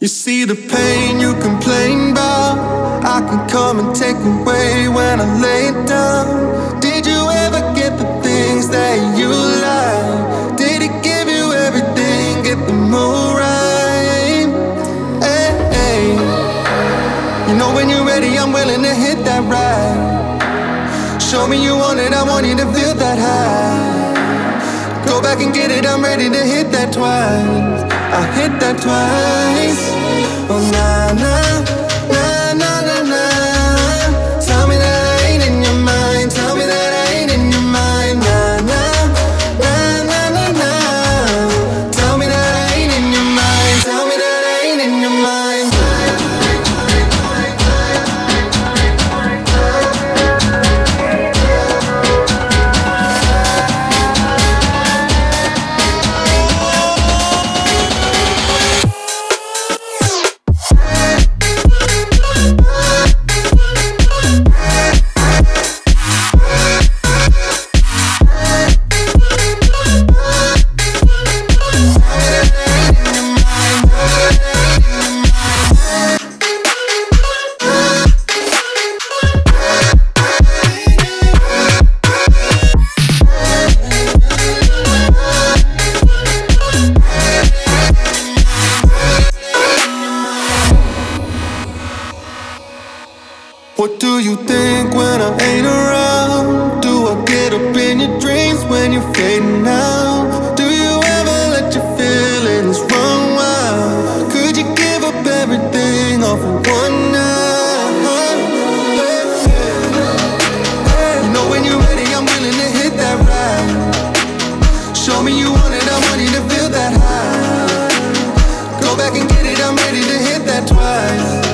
You see the pain you complain about, I can come and take away when I lay down. Did you ever get the things that you like? Did it give you everything? Get the mood right. Hey, hey. You know when you're ready, I'm willing to hit that ride. Show me you want it, I want you to feel that high. Go back and get it, I'm ready to hit that twice. I hit that twice. Oh, nah, nah, What do you think when I ain't around? Do I get up in your dreams when you're fading out? Do you ever let your feelings run wild? Could you give up everything all for one night? You know when you're ready, I'm willing to hit that ride. Show me you want it, I want you to feel that high. Go back and get it, I'm ready to hit that twice.